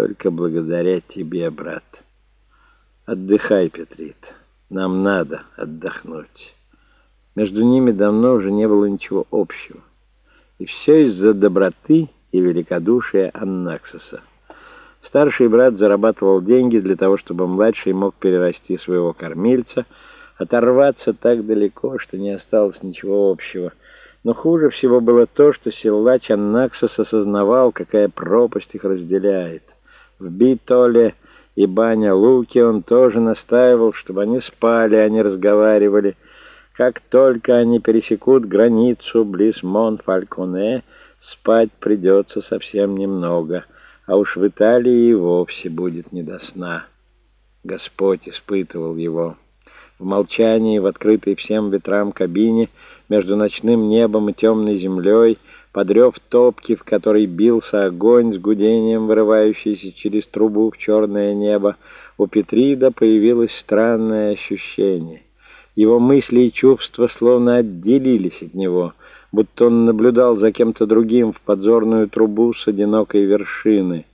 только благодаря тебе, брат. Отдыхай, Петрит. Нам надо отдохнуть. Между ними давно уже не было ничего общего. И все из-за доброты и великодушия Аннаксоса. Старший брат зарабатывал деньги для того, чтобы младший мог перерасти своего кормильца, оторваться так далеко, что не осталось ничего общего. Но хуже всего было то, что силач Аннаксос осознавал, какая пропасть их разделяет. В Битоле и Баня Луки он тоже настаивал, чтобы они спали, а не разговаривали. Как только они пересекут границу близ Мон-Фальконе, спать придется совсем немного, а уж в Италии и вовсе будет не до сна. Господь испытывал его. В молчании, в открытой всем ветрам кабине, между ночным небом и темной землей, подрев топки, в которой бился огонь с гудением, вырывающийся через трубу в черное небо, у Петрида появилось странное ощущение. Его мысли и чувства словно отделились от него, будто он наблюдал за кем-то другим в подзорную трубу с одинокой вершины.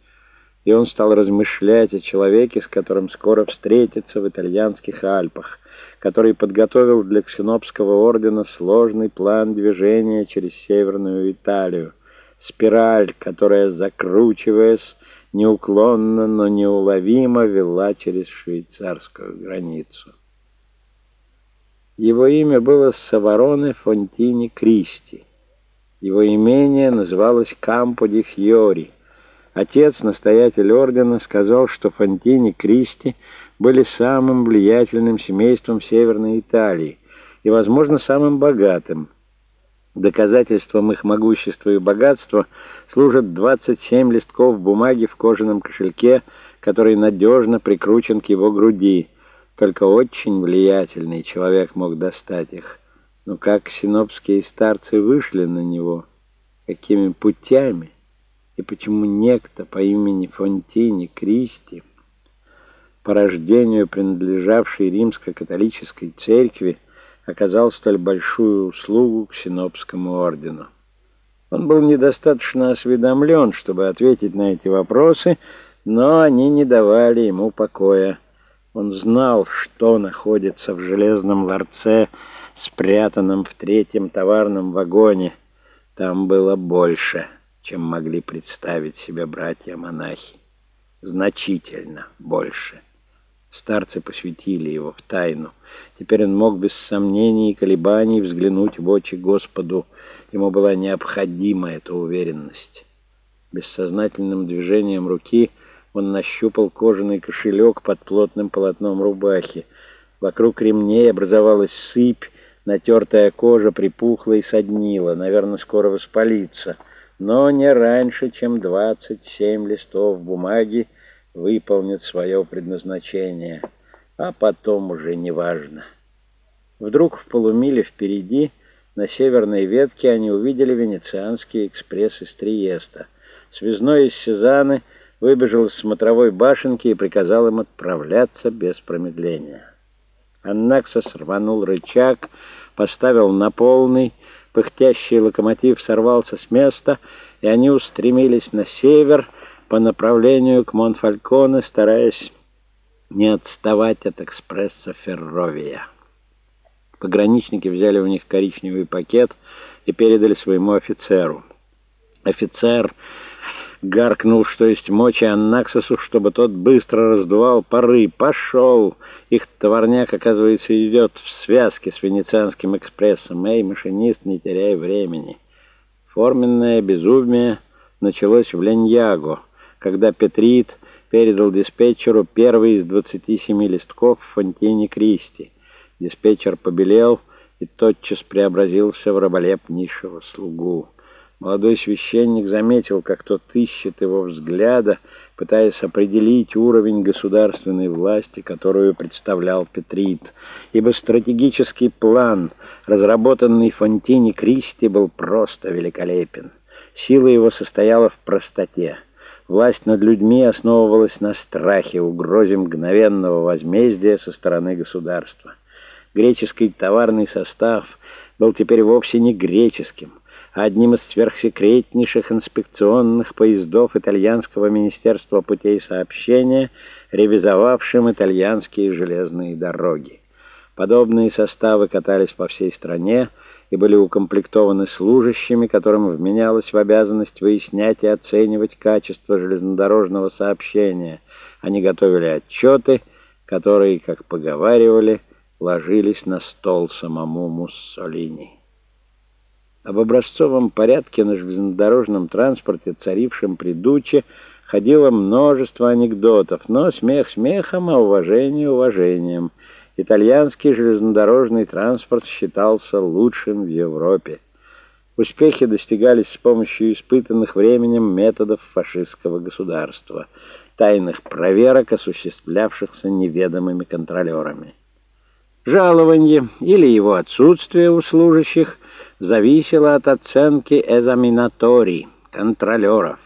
И он стал размышлять о человеке, с которым скоро встретится в итальянских Альпах — который подготовил для Ксенопского ордена сложный план движения через Северную Италию. Спираль, которая, закручиваясь, неуклонно, но неуловимо вела через швейцарскую границу. Его имя было Савароне Фонтини Кристи. Его имение называлось Кампо ди Фьори. Отец, настоятель ордена, сказал, что Фонтини Кристи — были самым влиятельным семейством Северной Италии и, возможно, самым богатым. Доказательством их могущества и богатства служат 27 листков бумаги в кожаном кошельке, который надежно прикручен к его груди. Только очень влиятельный человек мог достать их. Но как синопские старцы вышли на него? Какими путями? И почему некто по имени Фонтини Кристи по рождению принадлежавший римско-католической церкви, оказал столь большую услугу к Синопскому ордену. Он был недостаточно осведомлен, чтобы ответить на эти вопросы, но они не давали ему покоя. Он знал, что находится в железном ларце, спрятанном в третьем товарном вагоне. Там было больше, чем могли представить себе братья-монахи. Значительно больше. Старцы посвятили его в тайну. Теперь он мог без сомнений и колебаний взглянуть в очи Господу. Ему была необходима эта уверенность. Бессознательным движением руки он нащупал кожаный кошелек под плотным полотном рубахи. Вокруг ремней образовалась сыпь, натертая кожа припухла и соднила, наверное, скоро воспалится, но не раньше, чем двадцать семь листов бумаги, выполнит свое предназначение, а потом уже неважно. Вдруг в полумиле впереди, на северной ветке, они увидели венецианский экспресс из Триеста. Связной из Сезаны выбежал из смотровой башенки и приказал им отправляться без промедления. Аннаксос рванул рычаг, поставил на полный, пыхтящий локомотив сорвался с места, и они устремились на север, по направлению к Монфальконе, стараясь не отставать от экспресса Ферровия. Пограничники взяли у них коричневый пакет и передали своему офицеру. Офицер гаркнул, что есть мочи Аннаксосу, чтобы тот быстро раздувал пары. «Пошел!» Их товарняк, оказывается, идет в связке с Венецианским экспрессом. «Эй, машинист, не теряй времени!» Форменное безумие началось в Леньяго — когда Петрит передал диспетчеру первый из 27 листков в фонтине Кристи. Диспетчер побелел и тотчас преобразился в раболеп низшего слугу. Молодой священник заметил, как тот ищет его взгляда, пытаясь определить уровень государственной власти, которую представлял Петрит, ибо стратегический план, разработанный Фонтини Кристи, был просто великолепен. Сила его состояла в простоте. Власть над людьми основывалась на страхе, угрозе мгновенного возмездия со стороны государства. Греческий товарный состав был теперь вовсе не греческим, одним из сверхсекретнейших инспекционных поездов итальянского Министерства путей сообщения, ревизовавшим итальянские железные дороги. Подобные составы катались по всей стране и были укомплектованы служащими, которым вменялось в обязанность выяснять и оценивать качество железнодорожного сообщения. Они готовили отчеты, которые, как поговаривали, ложились на стол самому Муссолини. Об образцовом порядке на железнодорожном транспорте, царившем при Дуче, ходило множество анекдотов, но смех смехом, а уважение уважением. Итальянский железнодорожный транспорт считался лучшим в Европе. Успехи достигались с помощью испытанных временем методов фашистского государства, тайных проверок, осуществлявшихся неведомыми контролерами. Жалование или его отсутствие у служащих – зависело от оценки экзаменаторий, контролеров.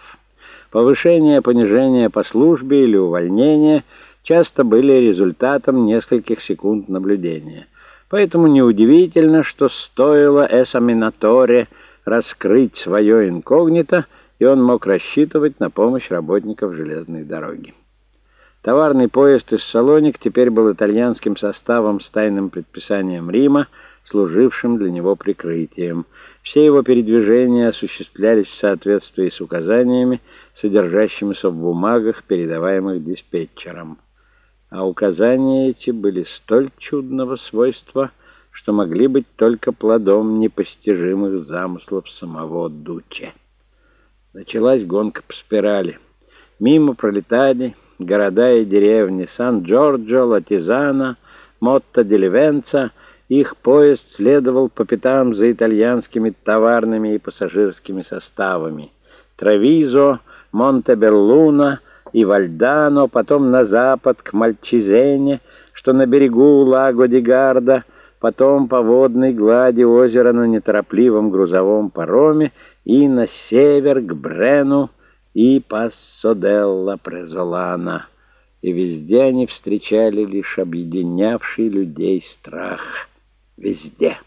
Повышение, понижение по службе или увольнение часто были результатом нескольких секунд наблюдения. Поэтому неудивительно, что стоило экзаменаторе раскрыть свое инкогнито, и он мог рассчитывать на помощь работников железной дороги. Товарный поезд из Салоник теперь был итальянским составом с тайным предписанием Рима, служившим для него прикрытием. Все его передвижения осуществлялись в соответствии с указаниями, содержащимися в бумагах, передаваемых диспетчером. А указания эти были столь чудного свойства, что могли быть только плодом непостижимых замыслов самого Дуче. Началась гонка по спирали. Мимо пролетали города и деревни Сан-Джорджо, Латизана, Мотто-Деливенца — их поезд следовал по пятам за итальянскими товарными и пассажирскими составами. Травизо, Монтебеллуна и Вальдано, потом на запад к Мальчизене, что на берегу Лаго-Дигарда, потом по водной глади озера на неторопливом грузовом пароме и на север к Брену и Пассоделла Презолана. И везде они встречали лишь объединявший людей страх — везде.